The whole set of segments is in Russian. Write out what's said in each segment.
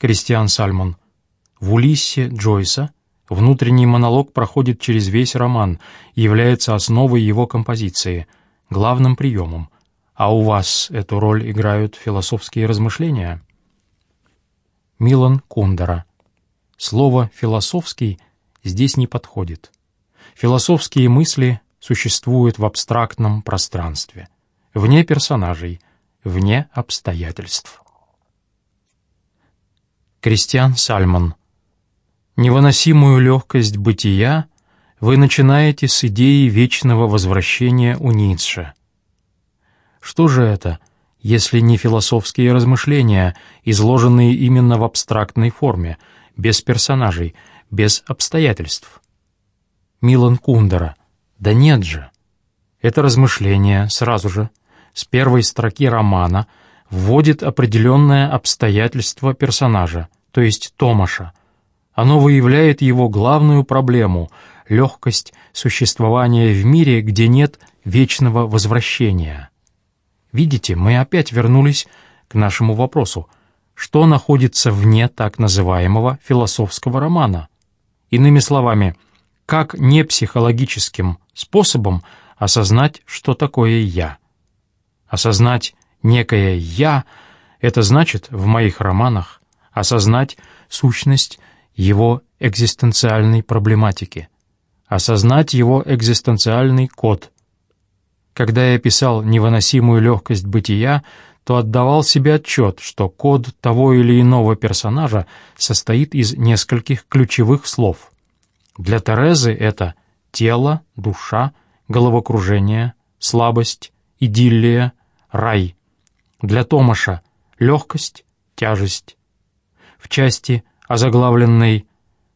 Кристиан Сальмон. В Улиссе Джойса внутренний монолог проходит через весь роман является основой его композиции, главным приемом. А у вас эту роль играют философские размышления? Милан Кундера. Слово «философский» здесь не подходит. Философские мысли существуют в абстрактном пространстве, вне персонажей, вне обстоятельств. Кристиан Сальмон. Невыносимую легкость бытия вы начинаете с идеи вечного возвращения у Ницше. Что же это, если не философские размышления, изложенные именно в абстрактной форме, без персонажей, без обстоятельств? Милан Кундера. Да нет же. Это размышление сразу же, с первой строки романа, вводит определенное обстоятельство персонажа, то есть Томаша. Оно выявляет его главную проблему — легкость существования в мире, где нет вечного возвращения. Видите, мы опять вернулись к нашему вопросу. Что находится вне так называемого философского романа? Иными словами, как не психологическим способом осознать, что такое «я»? Осознать некое «я» — это значит в моих романах осознать сущность его экзистенциальной проблематики, осознать его экзистенциальный код. Когда я писал невыносимую легкость бытия, то отдавал себе отчет, что код того или иного персонажа состоит из нескольких ключевых слов. Для Терезы это тело, душа, головокружение, слабость, идиллия, рай. Для Томаша — легкость, тяжесть. В части, озаглавленной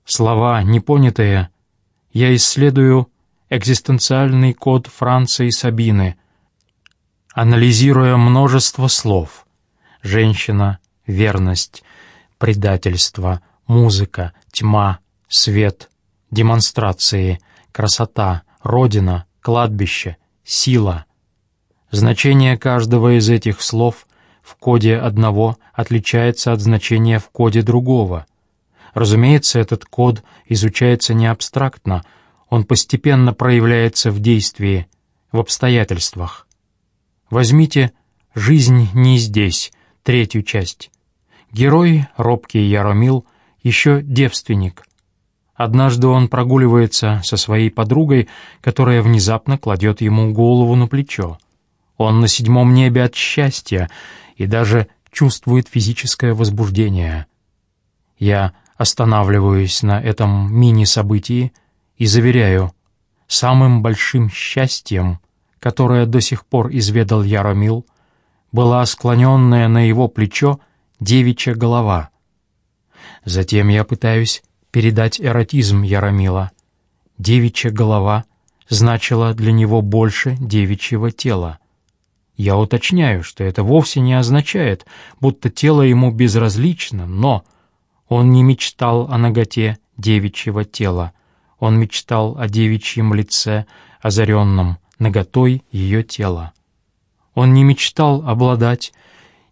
«Слова непонятые», я исследую экзистенциальный код Франции Сабины, анализируя множество слов «женщина», «верность», «предательство», «музыка», «тьма», «свет», «демонстрации», «красота», «родина», «кладбище», «сила». Значение каждого из этих слов в коде одного отличается от значения в коде другого. Разумеется, этот код изучается не абстрактно, он постепенно проявляется в действии, в обстоятельствах. Возьмите «Жизнь не здесь», третью часть. Герой, робкий Яромил, еще девственник. Однажды он прогуливается со своей подругой, которая внезапно кладет ему голову на плечо. Он на седьмом небе от счастья и даже чувствует физическое возбуждение. Я останавливаюсь на этом мини-событии и заверяю, самым большим счастьем, которое до сих пор изведал Яромил, была склоненная на его плечо девичья голова. Затем я пытаюсь передать эротизм Яромила. Девичья голова значила для него больше девичьего тела. Я уточняю, что это вовсе не означает, будто тело ему безразлично, но он не мечтал о ноготе девичьего тела. Он мечтал о девичьем лице, озаренном наготой ее тела. Он не мечтал обладать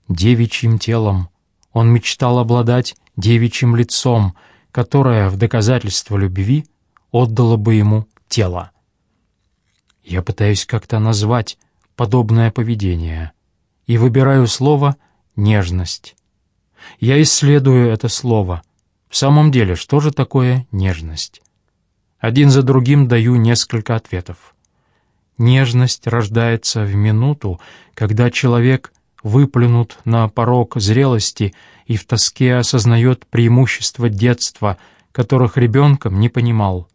девичьим телом. Он мечтал обладать девичьим лицом, которое в доказательство любви отдало бы ему тело. Я пытаюсь как-то назвать подобное поведение и выбираю слово «нежность». Я исследую это слово. В самом деле, что же такое нежность? Один за другим даю несколько ответов. Нежность рождается в минуту, когда человек выплюнут на порог зрелости и в тоске осознает преимущества детства, которых ребенком не понимал.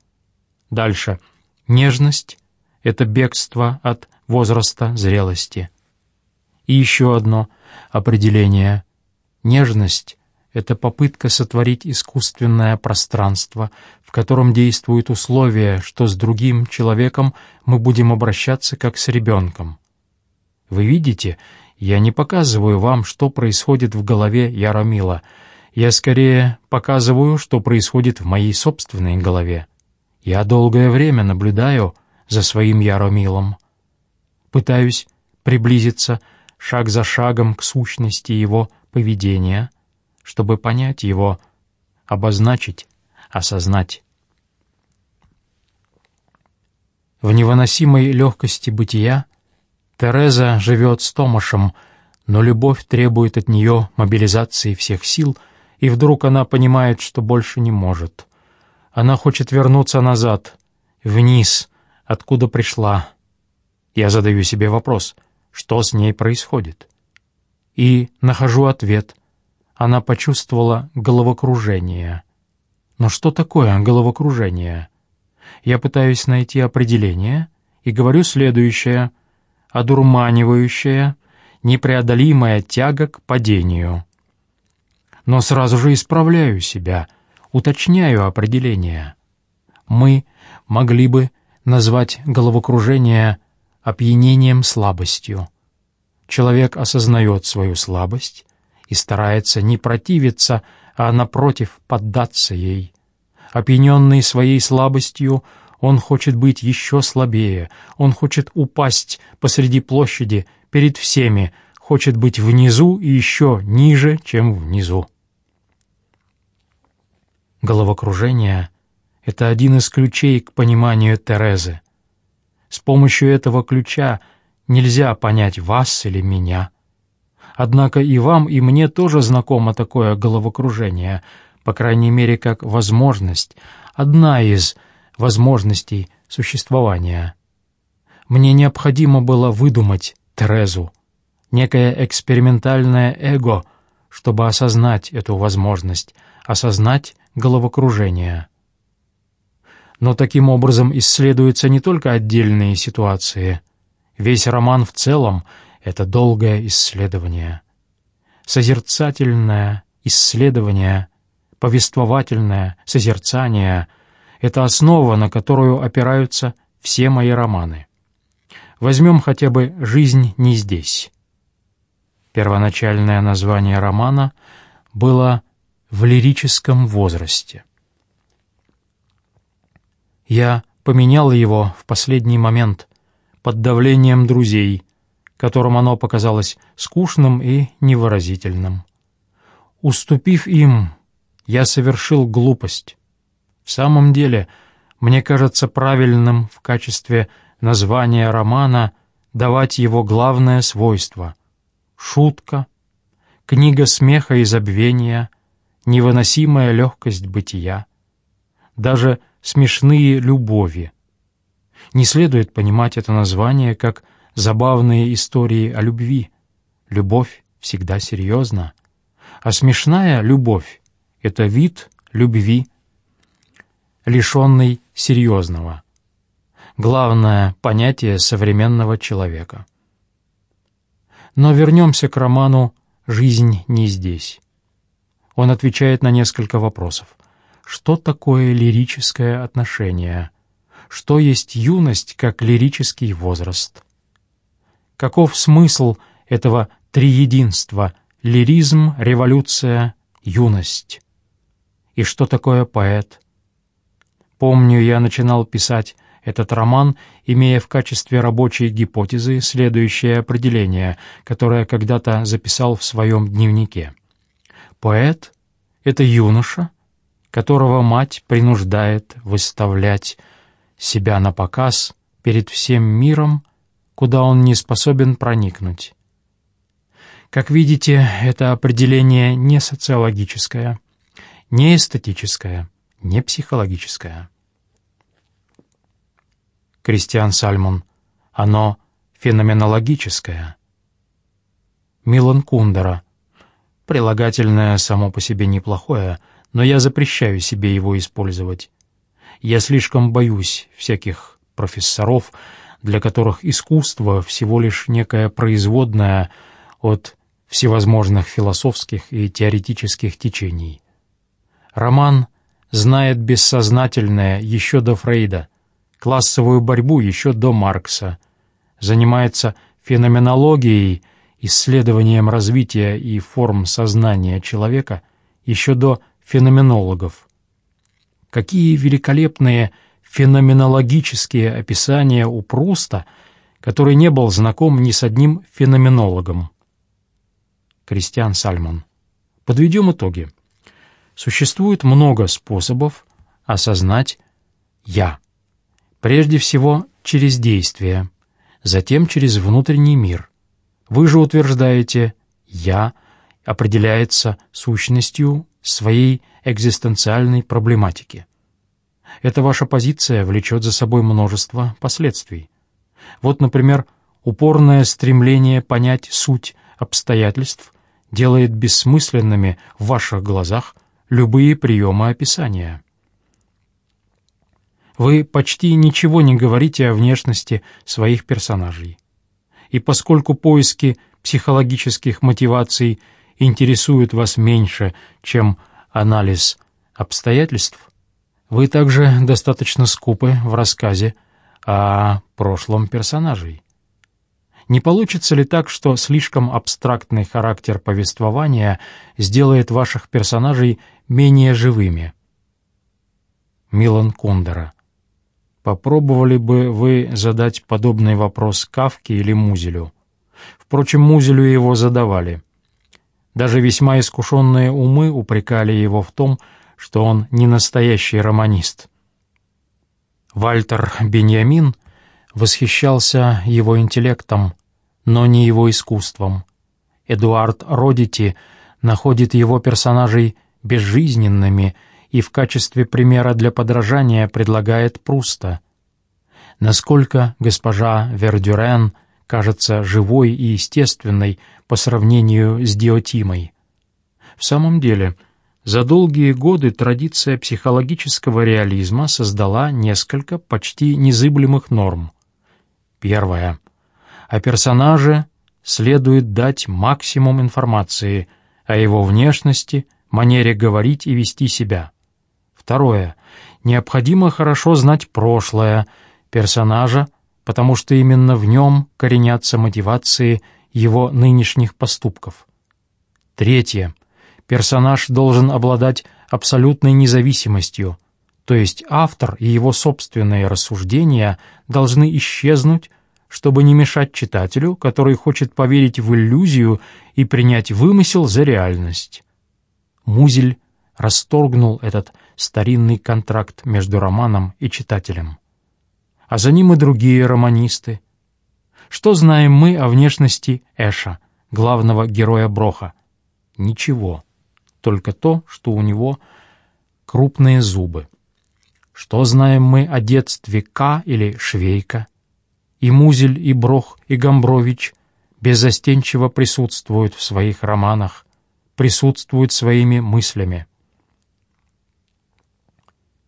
Дальше. Нежность — это бегство от возраста зрелости. И еще одно определение. Нежность — это попытка сотворить искусственное пространство, в котором действуют условия, что с другим человеком мы будем обращаться как с ребенком. Вы видите, я не показываю вам, что происходит в голове Яромила. Я скорее показываю, что происходит в моей собственной голове. Я долгое время наблюдаю за своим Яромилом пытаюсь приблизиться шаг за шагом к сущности его поведения, чтобы понять его, обозначить, осознать. В невыносимой легкости бытия Тереза живет с Томашем, но любовь требует от нее мобилизации всех сил, и вдруг она понимает, что больше не может. Она хочет вернуться назад, вниз, откуда пришла. Я задаю себе вопрос, что с ней происходит? И нахожу ответ. Она почувствовала головокружение. Но что такое головокружение? Я пытаюсь найти определение и говорю следующее. Одурманивающая, непреодолимая тяга к падению. Но сразу же исправляю себя, уточняю определение. Мы могли бы назвать головокружение опьянением слабостью. Человек осознает свою слабость и старается не противиться, а, напротив, поддаться ей. Опьяненный своей слабостью, он хочет быть еще слабее, он хочет упасть посреди площади перед всеми, хочет быть внизу и еще ниже, чем внизу. Головокружение — это один из ключей к пониманию Терезы. С помощью этого ключа — Нельзя понять вас или меня. Однако и вам, и мне тоже знакомо такое головокружение, по крайней мере, как возможность, одна из возможностей существования. Мне необходимо было выдумать Терезу, некое экспериментальное эго, чтобы осознать эту возможность, осознать головокружение. Но таким образом исследуются не только отдельные ситуации — Весь роман в целом — это долгое исследование. Созерцательное исследование, повествовательное созерцание — это основа, на которую опираются все мои романы. Возьмем хотя бы «Жизнь не здесь». Первоначальное название романа было «В лирическом возрасте». Я поменял его в последний момент, под давлением друзей, которым оно показалось скучным и невыразительным. Уступив им, я совершил глупость. В самом деле, мне кажется правильным в качестве названия романа давать его главное свойство — шутка, книга смеха и забвения, невыносимая легкость бытия, даже смешные любови — не следует понимать это название как забавные истории о любви. Любовь всегда серьезна. А смешная любовь — это вид любви, лишенный серьезного. Главное понятие современного человека. Но вернемся к роману «Жизнь не здесь». Он отвечает на несколько вопросов. Что такое лирическое отношение? что есть юность как лирический возраст. Каков смысл этого триединства — лиризм, революция, юность? И что такое поэт? Помню, я начинал писать этот роман, имея в качестве рабочей гипотезы следующее определение, которое когда-то записал в своем дневнике. Поэт — это юноша, которого мать принуждает выставлять себя на показ перед всем миром, куда он не способен проникнуть. Как видите, это определение не социологическое, не эстетическое, не психологическое. Кристиан Сальмон, оно феноменологическое. Милан Кундера, прилагательное само по себе неплохое, но я запрещаю себе его использовать. Я слишком боюсь всяких профессоров, для которых искусство всего лишь некая производная от всевозможных философских и теоретических течений. Роман знает бессознательное еще до Фрейда, классовую борьбу еще до Маркса, занимается феноменологией, исследованием развития и форм сознания человека еще до феноменологов. Какие великолепные феноменологические описания у Пруста, который не был знаком ни с одним феноменологом. Кристиан Сальмон. Подведем итоги. Существует много способов осознать «я». Прежде всего, через действие, затем через внутренний мир. Вы же утверждаете «я» определяется сущностью своей экзистенциальной проблематики. Эта ваша позиция влечет за собой множество последствий. Вот, например, упорное стремление понять суть обстоятельств делает бессмысленными в ваших глазах любые приемы описания. Вы почти ничего не говорите о внешности своих персонажей. И поскольку поиски психологических мотиваций интересуют вас меньше, чем анализ обстоятельств, вы также достаточно скупы в рассказе о прошлом персонажей. Не получится ли так, что слишком абстрактный характер повествования сделает ваших персонажей менее живыми? Милан Кундера. Попробовали бы вы задать подобный вопрос Кавке или Музелю? Впрочем, Музелю его задавали. Даже весьма искушенные умы упрекали его в том, что он не настоящий романист. Вальтер Беньямин восхищался его интеллектом, но не его искусством. Эдуард Родити находит его персонажей безжизненными и в качестве примера для подражания предлагает Пруста. Насколько госпожа Вердюрен кажется живой и естественной по сравнению с Диотимой. В самом деле, за долгие годы традиция психологического реализма создала несколько почти незыблемых норм. Первое. О персонаже следует дать максимум информации о его внешности, манере говорить и вести себя. Второе. Необходимо хорошо знать прошлое персонажа, потому что именно в нем коренятся мотивации его нынешних поступков. Третье персонаж должен обладать абсолютной независимостью, то есть автор и его собственные рассуждения должны исчезнуть, чтобы не мешать читателю, который хочет поверить в иллюзию и принять вымысел за реальность. Музель расторгнул этот старинный контракт между романом и читателем. А за ним и другие романисты. Что знаем мы о внешности Эша, главного героя Броха? Ничего только то, что у него крупные зубы. Что знаем мы о детстве К или Швейка? И Музель, и Брох, и Гамбрович беззастенчиво присутствуют в своих романах, присутствуют своими мыслями.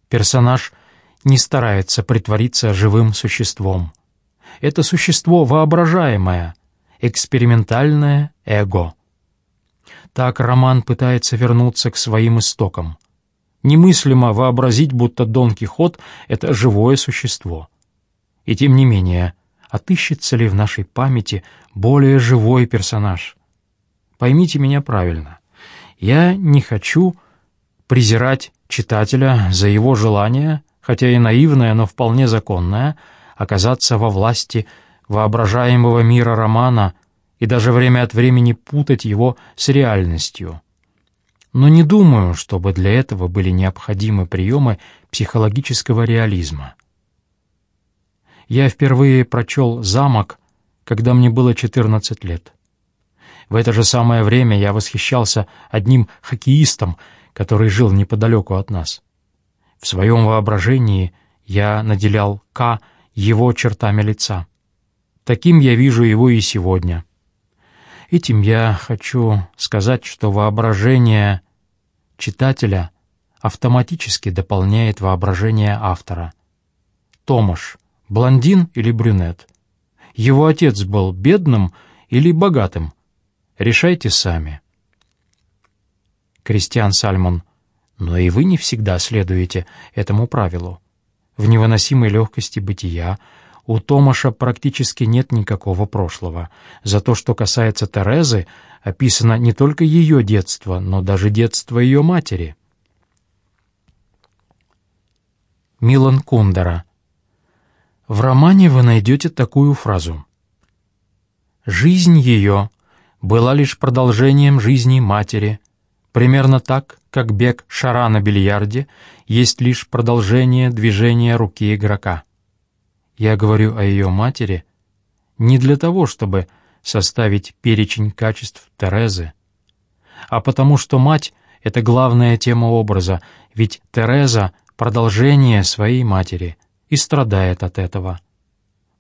Персонаж не старается притвориться живым существом. Это существо воображаемое, экспериментальное эго — так роман пытается вернуться к своим истокам. Немыслимо вообразить, будто Дон Кихот — это живое существо. И тем не менее, отыщется ли в нашей памяти более живой персонаж? Поймите меня правильно. Я не хочу презирать читателя за его желание, хотя и наивное, но вполне законное, оказаться во власти воображаемого мира романа — и даже время от времени путать его с реальностью. Но не думаю, чтобы для этого были необходимы приемы психологического реализма. Я впервые прочел «Замок», когда мне было 14 лет. В это же самое время я восхищался одним хоккеистом, который жил неподалеку от нас. В своем воображении я наделял К его чертами лица. Таким я вижу его и сегодня — Этим я хочу сказать, что воображение читателя автоматически дополняет воображение автора. Томаш — блондин или брюнет? Его отец был бедным или богатым? Решайте сами. Кристиан Сальмон. Но и вы не всегда следуете этому правилу. В невыносимой легкости бытия — у Томаша практически нет никакого прошлого. За то, что касается Терезы, описано не только ее детство, но даже детство ее матери. Милан Кундера. В романе вы найдете такую фразу. «Жизнь ее была лишь продолжением жизни матери, Примерно так, как бег шара на бильярде есть лишь продолжение движения руки игрока. Я говорю о ее матери не для того, чтобы составить перечень качеств Терезы, а потому что мать — это главная тема образа, ведь Тереза — продолжение своей матери и страдает от этого.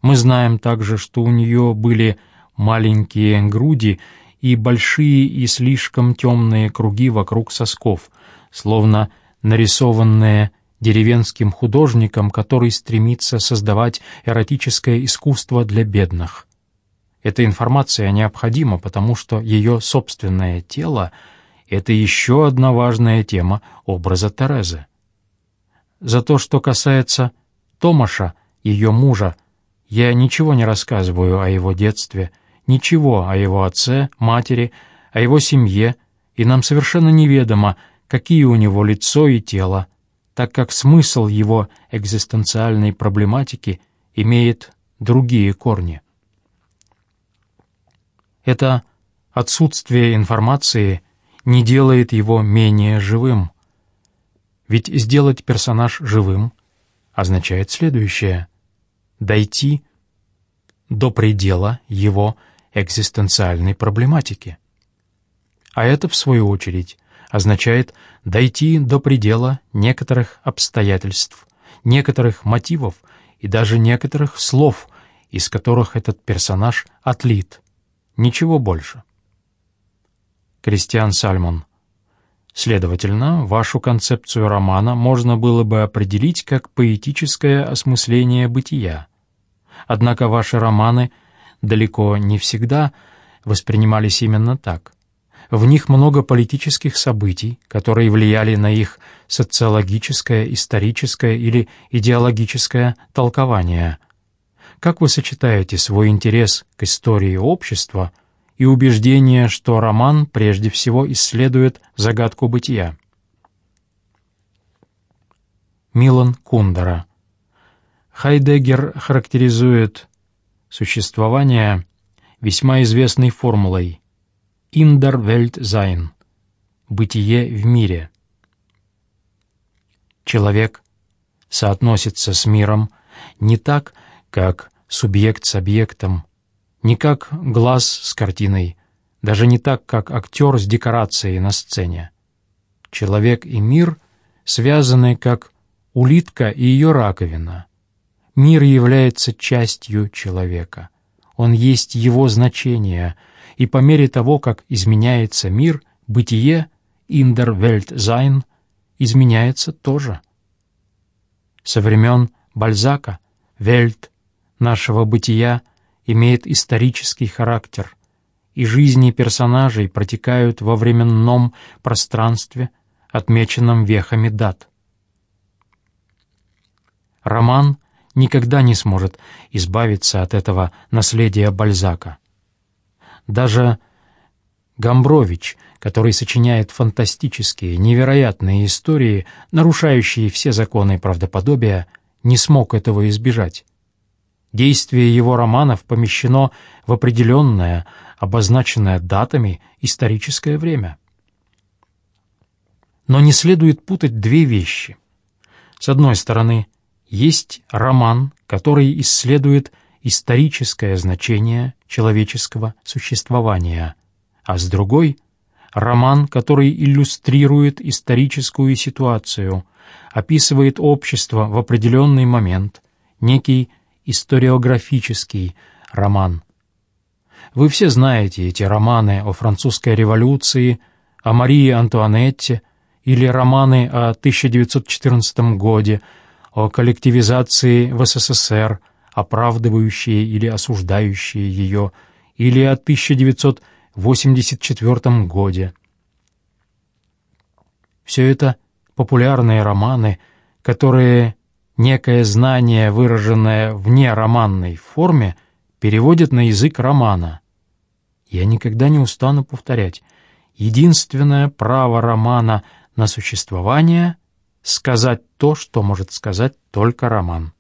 Мы знаем также, что у нее были маленькие груди и большие и слишком темные круги вокруг сосков, словно нарисованные деревенским художником, который стремится создавать эротическое искусство для бедных. Эта информация необходима, потому что ее собственное тело — это еще одна важная тема образа Терезы. За то, что касается Томаша, ее мужа, я ничего не рассказываю о его детстве, ничего о его отце, матери, о его семье, и нам совершенно неведомо, какие у него лицо и тело, так как смысл его экзистенциальной проблематики имеет другие корни. Это отсутствие информации не делает его менее живым. Ведь сделать персонаж живым означает следующее — дойти до предела его экзистенциальной проблематики. А это, в свою очередь, означает дойти до предела некоторых обстоятельств, некоторых мотивов и даже некоторых слов, из которых этот персонаж отлит. Ничего больше. Кристиан Сальмон. Следовательно, вашу концепцию романа можно было бы определить как поэтическое осмысление бытия. Однако ваши романы далеко не всегда воспринимались именно так. В них много политических событий, которые влияли на их социологическое, историческое или идеологическое толкование – как вы сочетаете свой интерес к истории общества и убеждение, что роман прежде всего исследует загадку бытия? Милан Кундера Хайдеггер характеризует существование весьма известной формулой «in der Welt sein» — «бытие в мире». Человек соотносится с миром не так, как субъект с объектом, не как глаз с картиной, даже не так, как актер с декорацией на сцене. Человек и мир связаны как улитка и ее раковина. Мир является частью человека. Он есть его значение, и по мере того, как изменяется мир, бытие, der Welt sein, изменяется тоже. Со времен Бальзака Вельт нашего бытия имеет исторический характер, и жизни персонажей протекают во временном пространстве, отмеченном вехами дат. Роман никогда не сможет избавиться от этого наследия Бальзака. Даже Гамбрович, который сочиняет фантастические, невероятные истории, нарушающие все законы правдоподобия, не смог этого избежать. Действие его романов помещено в определенное, обозначенное датами, историческое время. Но не следует путать две вещи. С одной стороны, есть роман, который исследует историческое значение человеческого существования, а с другой — роман, который иллюстрирует историческую ситуацию, описывает общество в определенный момент, некий историографический роман. Вы все знаете эти романы о французской революции, о Марии Антуанетте или романы о 1914 годе, о коллективизации в СССР, оправдывающие или осуждающие ее, или о 1984 годе. Все это популярные романы, которые некое знание, выраженное в нероманной форме, переводит на язык романа. Я никогда не устану повторять. Единственное право романа на существование — сказать то, что может сказать только роман.